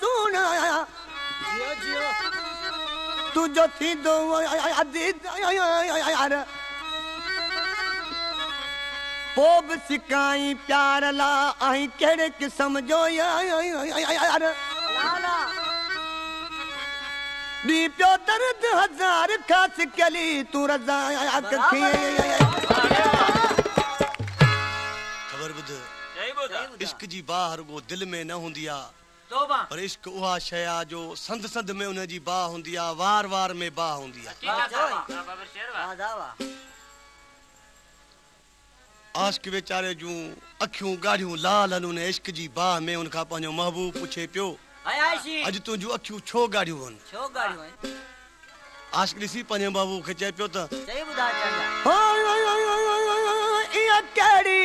सुन जियो जियो तुझो थींदो यार पोइ बि सिकाई प्यार ला ऐं कहिड़े क़िस्म जो यार ॿी पियो दर्द हज़ार ख़ासि कली तूं रज़ा इश्क जी बाह रुगो दिल में न हूंदी आहे तौबा। पर इश्क उहा शइ आहे जो संद संद में उन जी बाह हूंदी आहे वार वार में बाह हूंदी आहे है आशिक वेचारे जूं अखियूं ॻाढ़ियूं लाल आहिनि उन इश्क जी बाह में उनखां पंहिंजो महबूब पुछे पियो हाय आयशी। अॼु तुंहिंजूं अखियूं छो ॻाढ़ियूं आहिनि आशिक ॾिसी पंहिंजे महबूब खे चए पियो त इहा कहिड़ी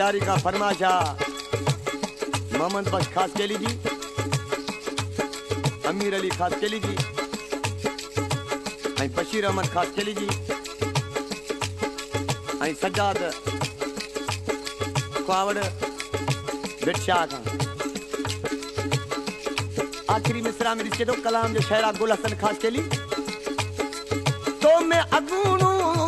गुलकारी का फरमाशा मोहम्मद बख्श खास केली जी अमीर अली खास केली जी ऐं बशीर अहमद खास केली जी ऐं सजाद खुआवड़ बिटशाह खां। आखिरी मिसरा में ॾिसे थो कलाम जो शहरा गुल हसन खास केली तो मैं अगूणू